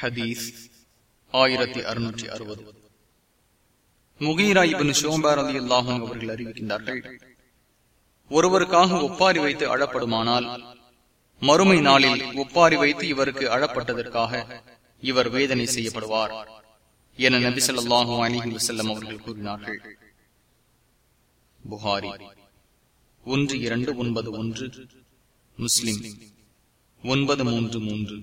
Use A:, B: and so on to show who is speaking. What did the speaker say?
A: ஹதீஸ் ஆயிரத்தி அறுநூற்றி அறுபது. முகீரா இபின் ஷோபார் அலி அல்லாஹும் அவர்கள் அறிவிக்கின்றார்கள் ஒருவருக்காக ஒப்பாரி வைத்து அழப்படுமானால் மறுமை நாளில் ஒப்பாரி வைத்து இவருக்கு அழப்பட்டதற்காக இவர் வேதனை செய்யப்படுவார் என நபி சொல்லாஹு அலிஹி வசல்லம் அவர்கள் கூறினார்கள். புகாரி ஒன்று இரண்டு ஒன்பது ஒன்று முஸ்லிம் ஒன்பது மூன்று மூன்று.